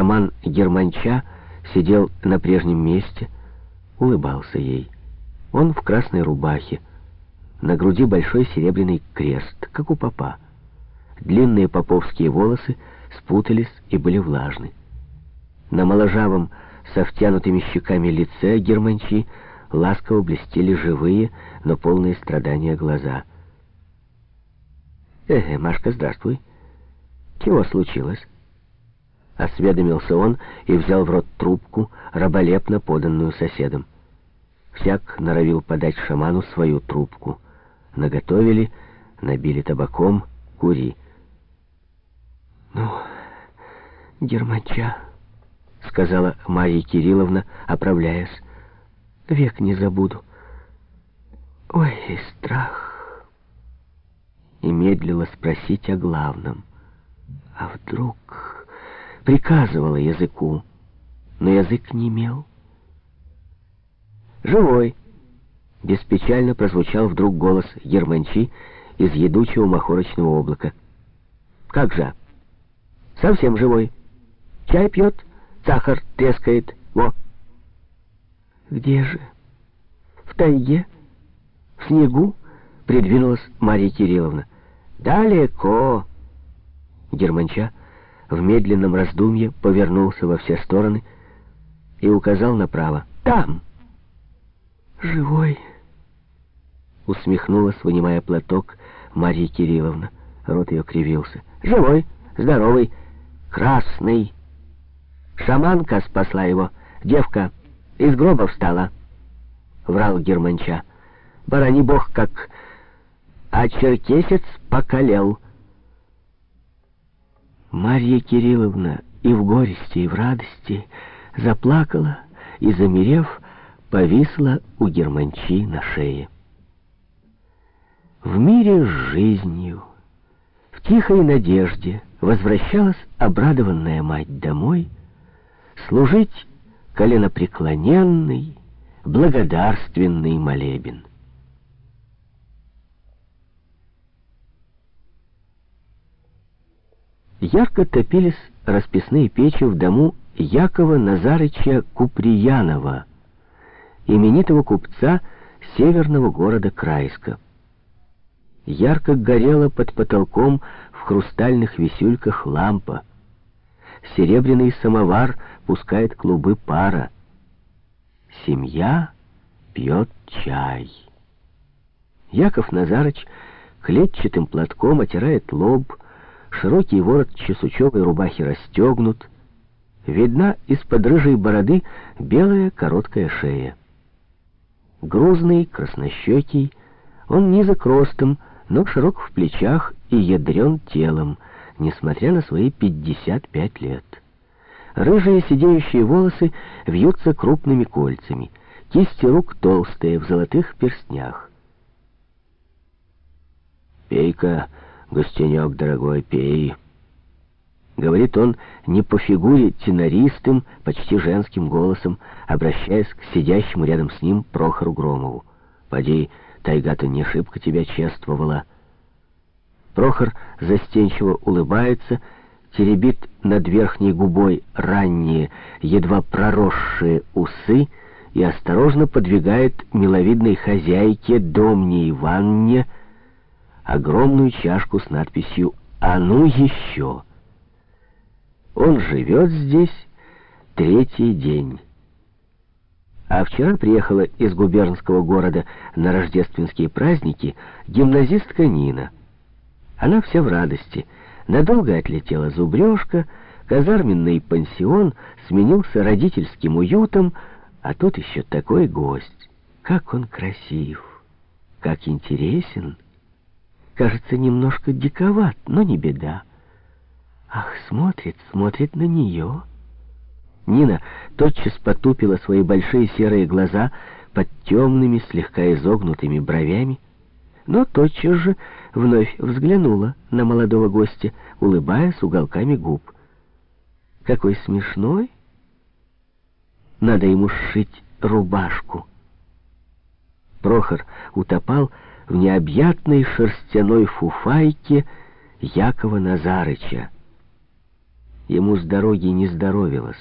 Шаман Германча сидел на прежнем месте, улыбался ей. Он в красной рубахе, на груди большой серебряный крест, как у попа. Длинные поповские волосы спутались и были влажны. На моложавом, со втянутыми щеками лице Германчи ласково блестели живые, но полные страдания глаза. «Э, Машка, здравствуй. Чего случилось?» Осведомился он и взял в рот трубку, раболепно поданную соседом. Всяк норовил подать шаману свою трубку. Наготовили, набили табаком, кури. «Ну, Германча», — сказала Марья Кирилловна, оправляясь, — «век не забуду. Ой, и страх». И медлила спросить о главном. А вдруг приказывала языку, но язык не имел. «Живой!» — беспечально прозвучал вдруг голос Германчи из едучего махорочного облака. «Как же? Совсем живой. Чай пьет, сахар трескает. Во!» «Где же? В тайге? В снегу?» — придвинулась Марья Кирилловна. «Далеко!» Германча в медленном раздумье повернулся во все стороны и указал направо. «Там!» «Живой!» Усмехнулась, вынимая платок, Марья Кирилловна. Рот ее кривился. «Живой, здоровый, красный!» Шаманка спасла его. Девка из гроба встала. Врал Германча. Барани бог как... А черкесец покалел. Марья Кирилловна и в горести, и в радости заплакала и, замерев, повисла у германчи на шее. В мире с жизнью, в тихой надежде возвращалась обрадованная мать домой служить коленопреклоненный, благодарственный молебен. Ярко топились расписные печи в дому Якова Назарыча Куприянова, именитого купца северного города Крайска. Ярко горела под потолком в хрустальных висюльках лампа. Серебряный самовар пускает клубы пара. Семья пьет чай. Яков Назарыч клетчатым платком отирает лоб, Широкий ворот чесучевой рубахи расстегнут. Видна из-под рыжей бороды белая короткая шея. Грузный, краснощекий, он низок ростом, но широк в плечах и ядрен телом, несмотря на свои 55 лет. Рыжие сидеющие волосы вьются крупными кольцами, кисти рук толстые, в золотых перстнях. «Пей-ка!» «Гостенек, дорогой, пей». Говорит он не по фигуре тенористым, почти женским голосом, обращаясь к сидящему рядом с ним Прохору Громову. «Поди, тайга-то не шибко тебя чествовала». Прохор застенчиво улыбается, теребит над верхней губой ранние, едва проросшие усы и осторожно подвигает миловидной хозяйке Домне Иванне огромную чашку с надписью «А ну еще!». Он живет здесь третий день. А вчера приехала из губернского города на рождественские праздники гимназистка Нина. Она вся в радости. Надолго отлетела зубрежка, казарменный пансион сменился родительским уютом, а тут еще такой гость. Как он красив, как интересен кажется немножко диковат, но не беда. Ах, смотрит, смотрит на нее. Нина тотчас потупила свои большие серые глаза под темными, слегка изогнутыми бровями, но тотчас же вновь взглянула на молодого гостя, улыбаясь уголками губ. Какой смешной! Надо ему сшить рубашку. Прохор утопал в необъятной шерстяной фуфайке Якова Назарыча. Ему с дороги не здоровилось.